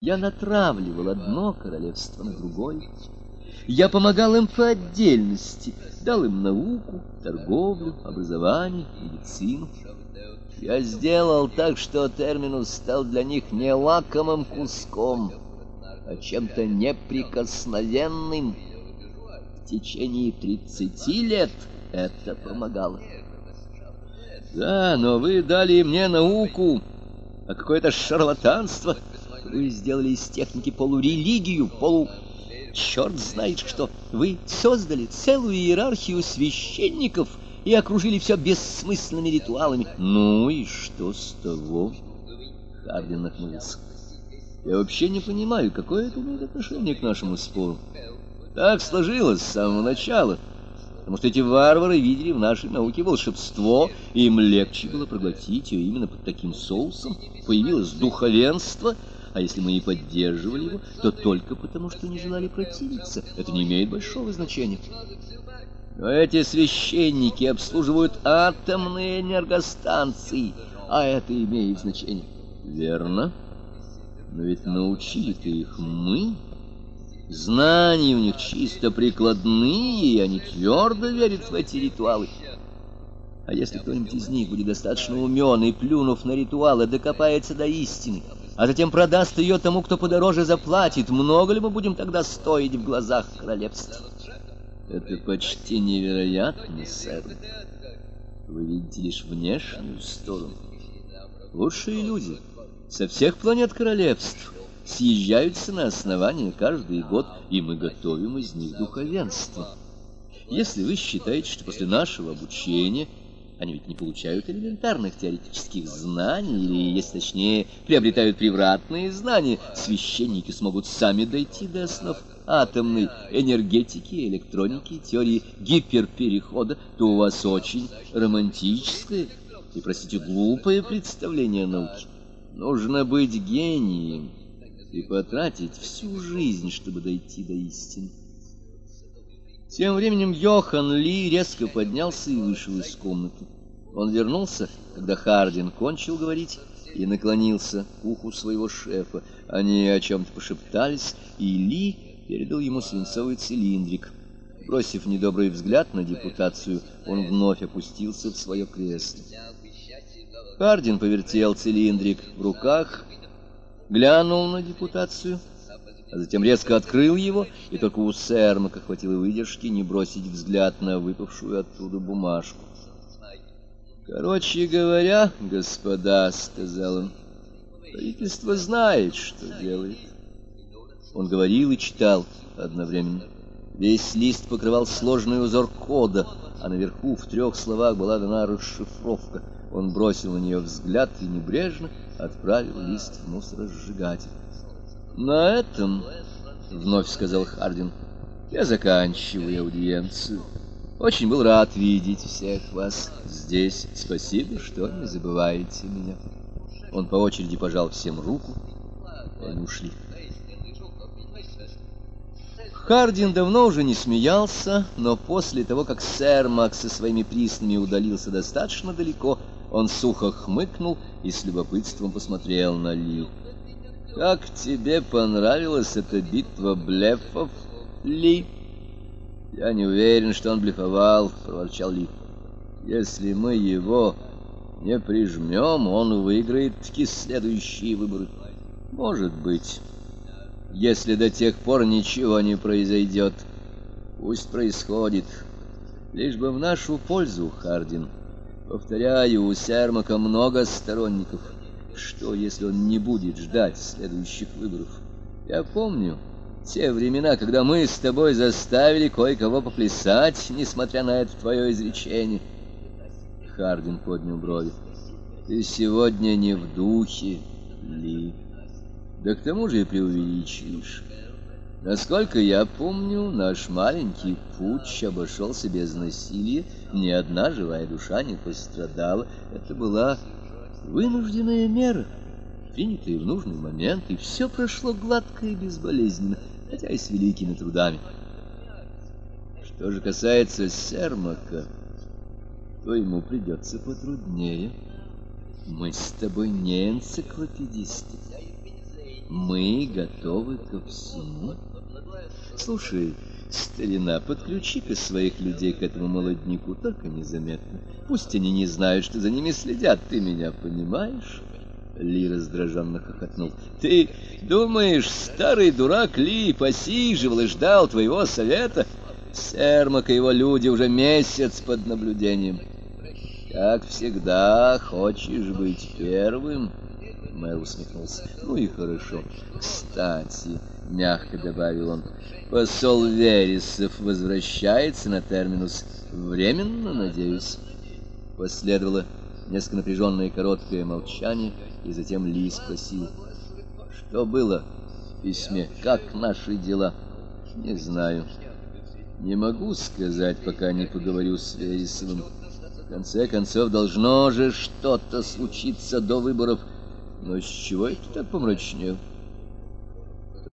Я натравливал одно королевство на другое. Я помогал им по отдельности, дал им науку, торговлю, образование, медицину. Я сделал так, что терминус стал для них не лакомым куском, а чем-то неприкосновенным. В течение тридцати лет это помогало. Да, но вы дали мне науку, а какое-то шарлатанство — вы сделали из техники полурелигию, полу... Черт знает что. Вы создали целую иерархию священников и окружили все бессмысленными ритуалами. Ну и что с того? Хардин нахмурился. Я вообще не понимаю, какое это имеет отношение к нашему спору. Так сложилось с самого начала. Потому что эти варвары видели в нашей науке волшебство, и им легче было проглотить ее именно под таким соусом. Появилось духовенство — а если мы и поддерживали его, то только потому, что не желали противиться. Это не имеет большого значения. Но эти священники обслуживают атомные энергостанции, а это имеет значение. Верно. Но ведь научили-то их мы. Знания у них чисто прикладные, и они твердо верят в эти ритуалы. А если кто-нибудь из них будет достаточно умен и, плюнув на ритуалы, докопается до истины, а затем продаст ее тому, кто подороже заплатит, много ли мы будем тогда стоить в глазах королевства? Это почти невероятно, сэр. Вы видите лишь внешнюю сторону. Лучшие люди со всех планет королевств съезжаются на основание каждый год, и мы готовим из них духовенство. Если вы считаете, что после нашего обучения они ведь не получают элементарных теоретических знаний, или, если точнее, приобретают превратные знания. Священники смогут сами дойти до основ атомной энергетики, электроники, теории гиперперехода, то у вас очень романтическое и, простите, глупое представление о науке. Нужно быть гением и потратить всю жизнь, чтобы дойти до истины. Тем временем Йохан Ли резко поднялся и вышел из комнаты. Он вернулся, когда Хардин кончил говорить, и наклонился к уху своего шефа. Они о чем-то пошептались, и Ли передал ему свинцовый цилиндрик. Бросив недобрый взгляд на депутацию, он вновь опустился в свое кресло. Хардин повертел цилиндрик в руках, глянул на депутацию — а затем резко открыл его, и только у Сермака хватило выдержки не бросить взгляд на выпавшую оттуда бумажку. «Короче говоря, господа, — сказал он, — правительство знает, что делает». Он говорил и читал одновременно. Весь лист покрывал сложный узор кода, а наверху в трех словах была дана расшифровка. Он бросил на нее взгляд и небрежно отправил лист в мусоросжигатель. На этом, вновь сказал Хардин, я заканчиваю аудиенцию. Очень был рад видеть всех вас здесь. Спасибо, что не забываете меня. Он по очереди пожал всем руку, и они ушли. Хардин давно уже не смеялся, но после того, как сэр Макс со своими приснами удалился достаточно далеко, он сухо хмыкнул и с любопытством посмотрел на Ли. Как тебе понравилась эта битва блефов, Ли? Я не уверен, что он блефовал, проворчал Ли. Если мы его не прижмем, он выиграет таки следующие выборы. Может быть, если до тех пор ничего не произойдет. Пусть происходит. Лишь бы в нашу пользу, Хардин. Повторяю, у Сермака много сторонников. Что, если он не будет ждать следующих выборов? Я помню те времена, когда мы с тобой заставили кое-кого поплясать, несмотря на это твое изречение. Хардин поднял брови. Ты сегодня не в духе, Ли. Да к тому же и преувеличиваешь. Насколько я помню, наш маленький путь обошелся без насилия, ни одна живая душа не пострадала. Это была Вынужденная мера, принятая в нужный момент, и все прошло гладко и безболезненно, хотя и с великими трудами. Что же касается Сермака, то ему придется потруднее. Мы с тобой не энциклопедисты. Мы готовы ко всему. Слушай, старина, подключи-ка своих людей к этому молодняку, только незаметно. Пусть они не знают, что за ними следят, ты меня понимаешь? Ли раздраженно хохотнул. Ты думаешь, старый дурак Ли посиживал и ждал твоего совета? Сермак и его люди уже месяц под наблюдением. Как всегда, хочешь быть первым? Мэр усмехнулся. Ну и хорошо. Кстати, мягко добавил он, посол Вересов возвращается на терминус. Временно, надеюсь. Последовало несколько напряженное короткое молчание, и затем Ли спросил, что было в письме, как наши дела? Не знаю. Не могу сказать, пока не поговорю с Вересовым. В конце концов, должно же что-то случиться до выборов. Но с чего это так помрачнел?